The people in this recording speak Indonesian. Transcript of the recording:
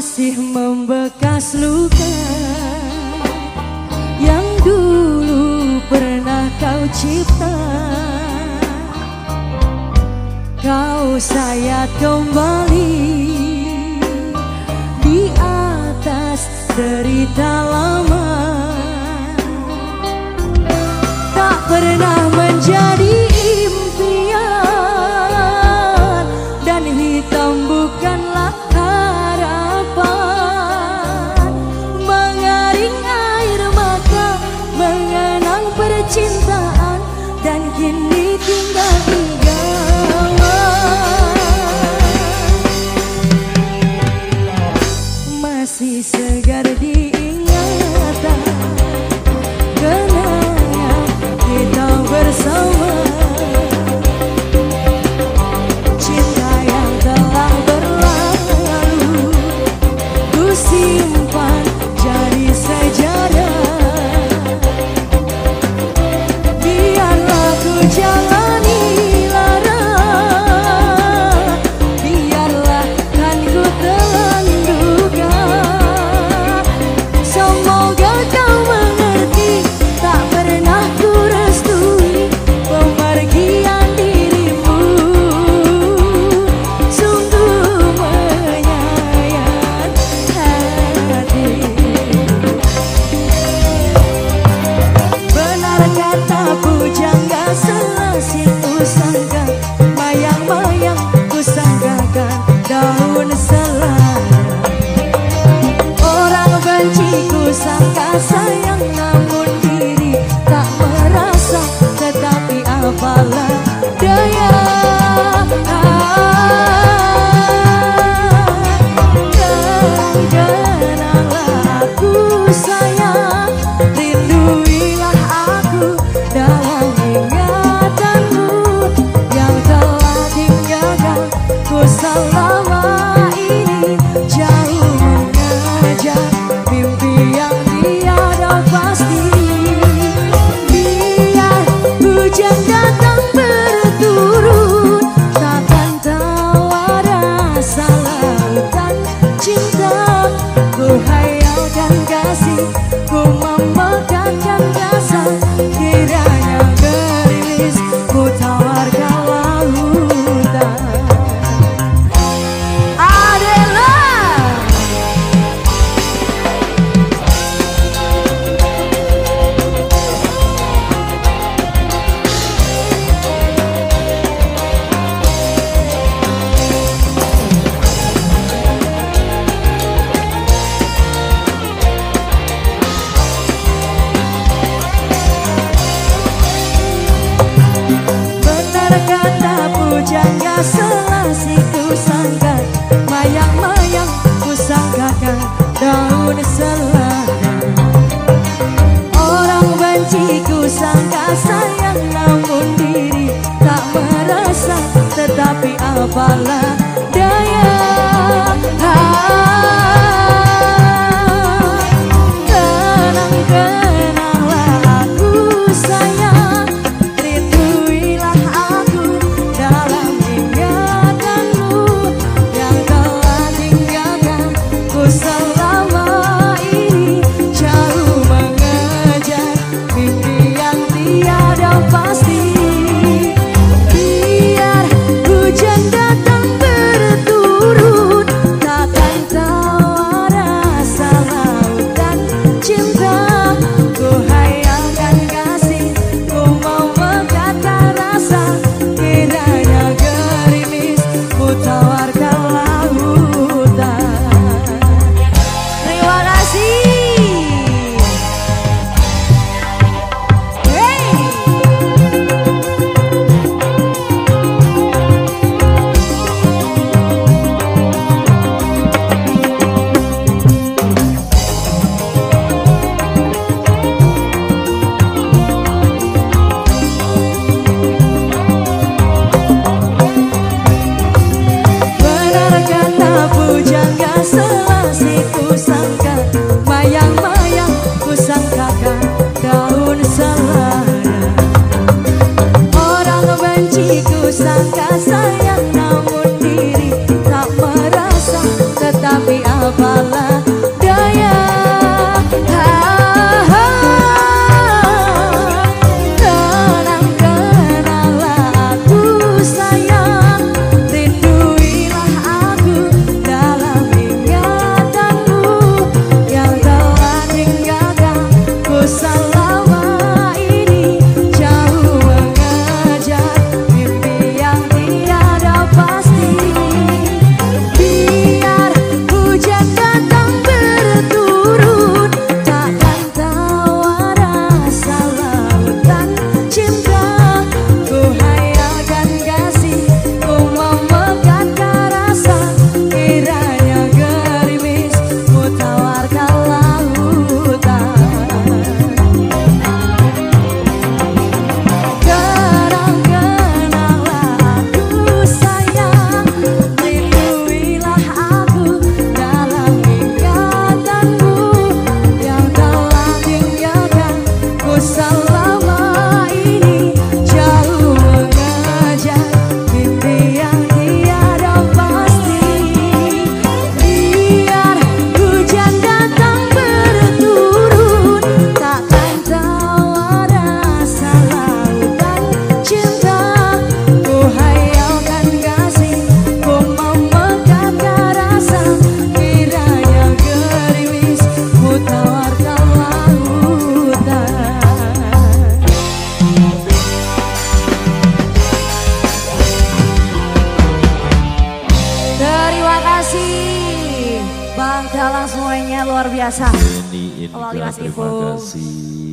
masih membekas luka yang dulu pernah kau cipta. Kau saya kembali di atas cerita lama. Tak pernah menjadi impian dan hitam 将爱 kasih. sanggar Mayang-mayang ku sangkakan daun selada Orang benci ku sangka sayang Namun diri tak merasa Tetapi apalah daya. Semuanya luar biasa. Ini, ini, Mas terima kasih.